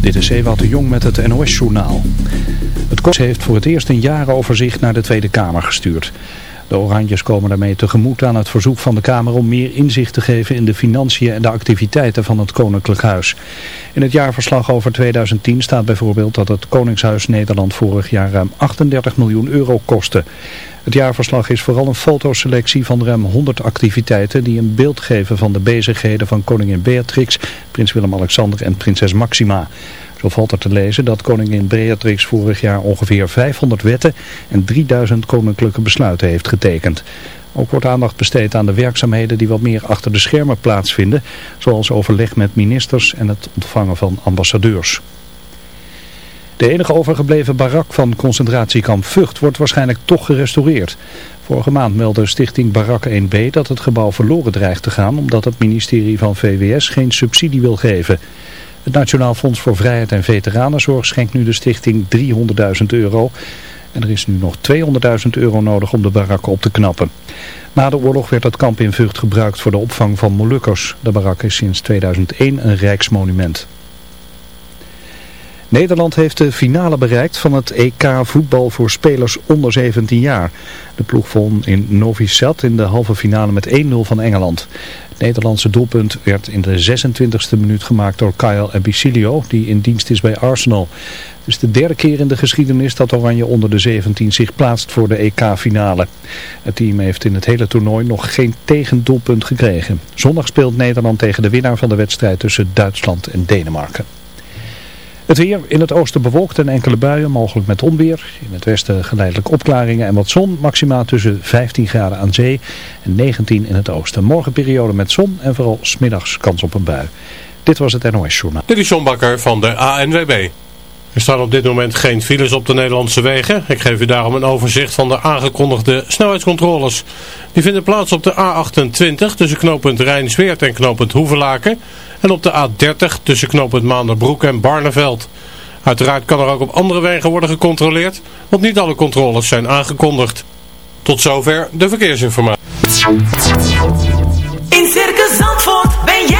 Dit is Ewout de Jong met het NOS-journaal. Het Kos heeft voor het eerst een jaaroverzicht naar de Tweede Kamer gestuurd. De Oranjes komen daarmee tegemoet aan het verzoek van de Kamer om meer inzicht te geven in de financiën en de activiteiten van het Koninklijk Huis. In het jaarverslag over 2010 staat bijvoorbeeld dat het Koningshuis Nederland vorig jaar ruim 38 miljoen euro kostte. Het jaarverslag is vooral een fotoselectie van ruim 100 activiteiten die een beeld geven van de bezigheden van koningin Beatrix, prins Willem-Alexander en prinses Maxima. Zo valt er te lezen dat koningin Beatrix vorig jaar ongeveer 500 wetten en 3000 koninklijke besluiten heeft getekend. Ook wordt aandacht besteed aan de werkzaamheden die wat meer achter de schermen plaatsvinden, zoals overleg met ministers en het ontvangen van ambassadeurs. De enige overgebleven barak van concentratiekamp Vught wordt waarschijnlijk toch gerestaureerd. Vorige maand meldde stichting Barak 1B dat het gebouw verloren dreigt te gaan omdat het ministerie van VWS geen subsidie wil geven. Het Nationaal Fonds voor Vrijheid en Veteranenzorg schenkt nu de stichting 300.000 euro. En er is nu nog 200.000 euro nodig om de barakken op te knappen. Na de oorlog werd het kamp in Vught gebruikt voor de opvang van Molukkers. De barak is sinds 2001 een rijksmonument. Nederland heeft de finale bereikt van het EK voetbal voor spelers onder 17 jaar. De ploeg won in Novi Sad in de halve finale met 1-0 van Engeland. Nederlandse doelpunt werd in de 26e minuut gemaakt door Kyle Abicilio, die in dienst is bij Arsenal. Het is de derde keer in de geschiedenis dat Oranje onder de 17 zich plaatst voor de EK-finale. Het team heeft in het hele toernooi nog geen tegendoelpunt gekregen. Zondag speelt Nederland tegen de winnaar van de wedstrijd tussen Duitsland en Denemarken. Het weer in het oosten bewolkt en enkele buien, mogelijk met onweer. In het westen geleidelijk opklaringen en wat zon. Maximaal tussen 15 graden aan zee en 19 in het oosten. Morgen periode met zon en vooral smiddags kans op een bui. Dit was het NOS Journaal. Dit is John Bakker van de ANWB. Er staan op dit moment geen files op de Nederlandse wegen. Ik geef u daarom een overzicht van de aangekondigde snelheidscontroles. Die vinden plaats op de A28 tussen knooppunt Rijnsweert en knooppunt Hoevelaken. En op de A30 tussen knooppunt Maanderbroek en Barneveld. Uiteraard kan er ook op andere wegen worden gecontroleerd, want niet alle controles zijn aangekondigd. Tot zover de verkeersinformatie. In Circus Zandvoort ben jij.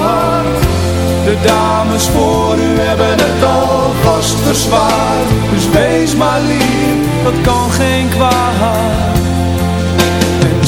De dames voor u hebben het alvast verzwaard. Dus wees maar lief, dat kan geen kwaad. En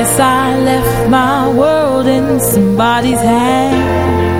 guess I left my world in somebody's hands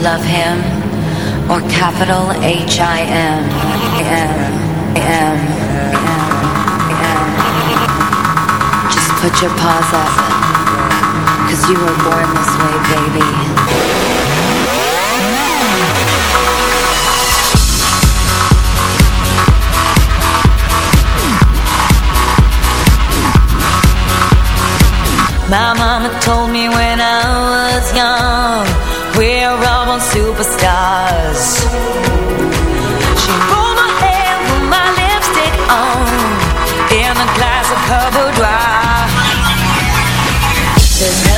love him, or capital H I M. Just put your paws up, cause you were born this way, baby. My mama told me when I was young, we're all superstars She pulled my hair, put my lipstick on In a glass of Cabo There's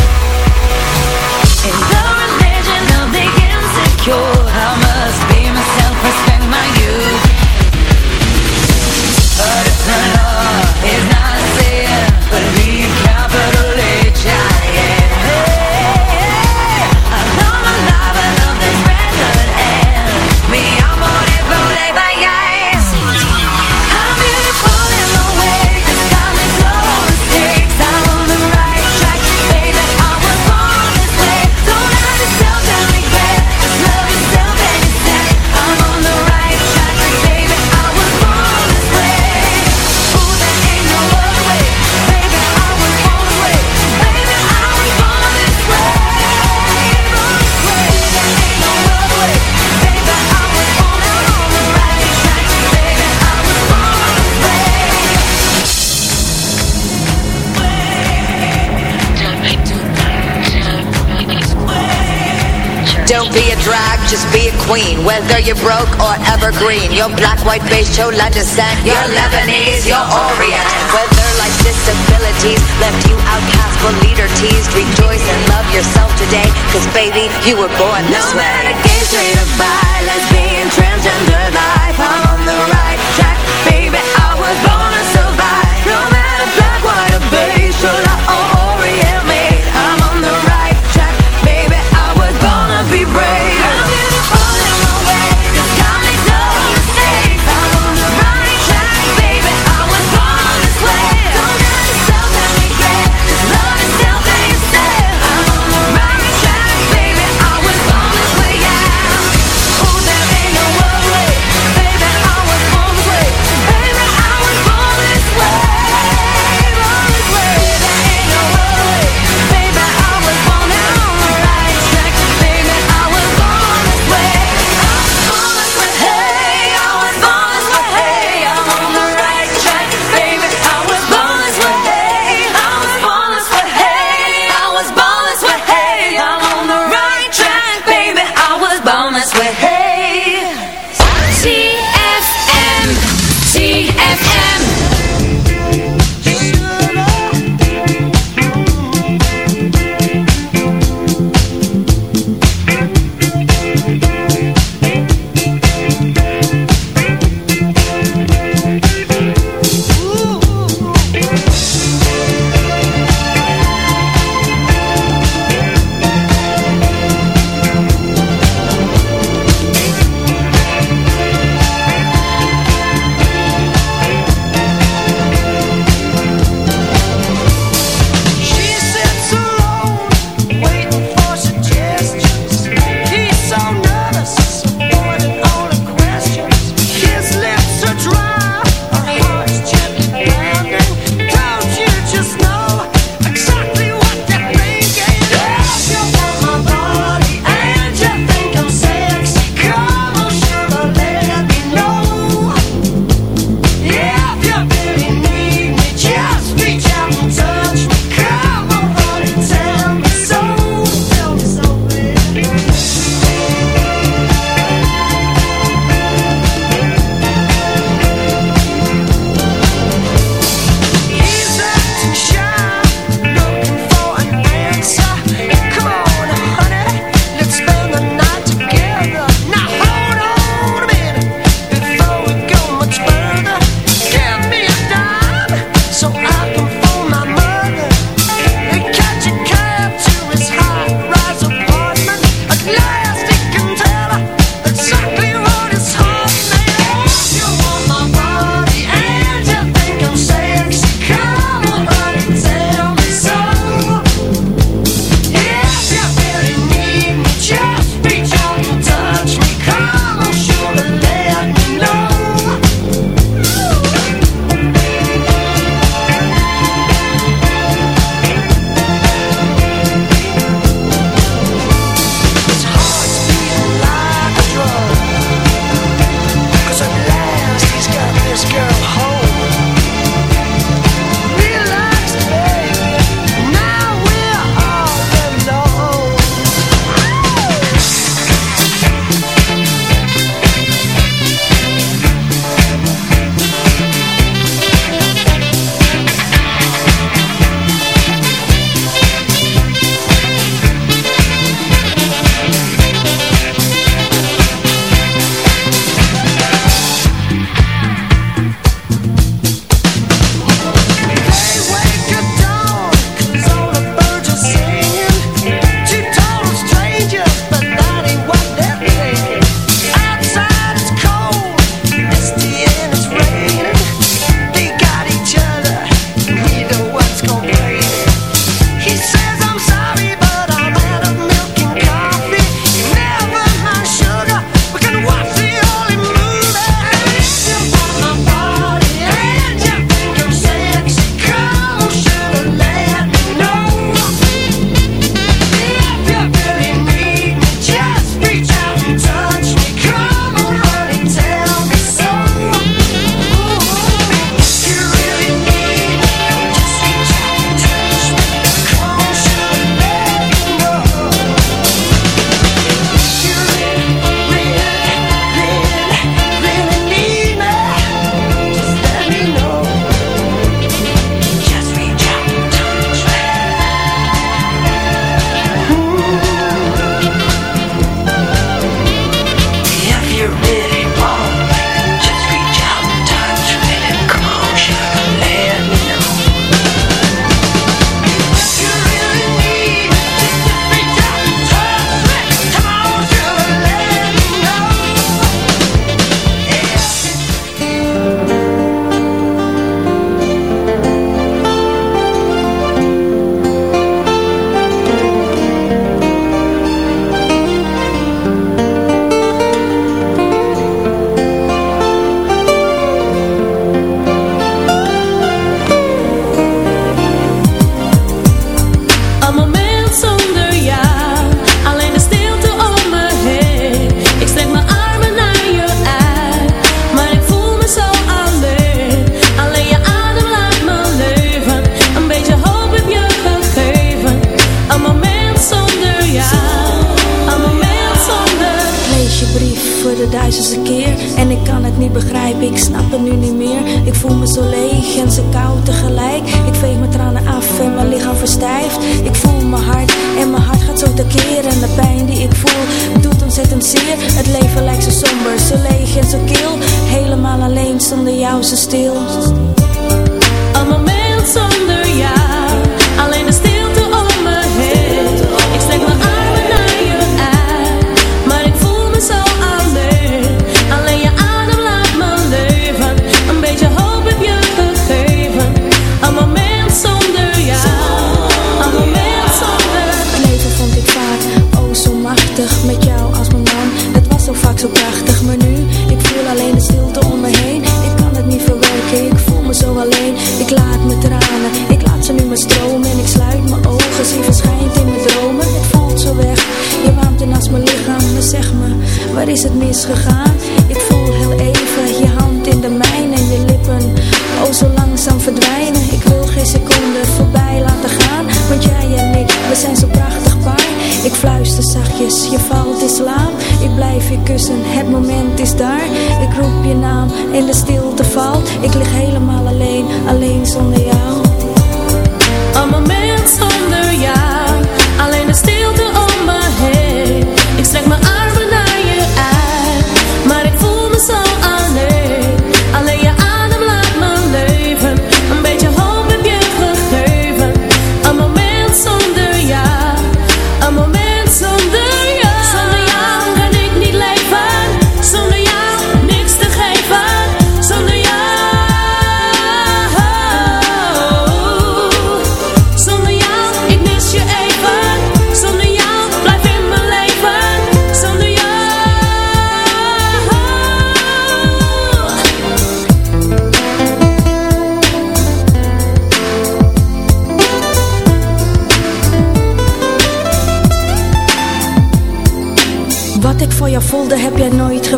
just be a queen Whether you're broke or evergreen. Your black, white, beige, chola descent Your Lebanese, your Orient. Whether life's disabilities Left you outcast for leader teased. Rejoice and love yourself today Cause baby, you were born this no way. No matter gay, straight or bi, lesbian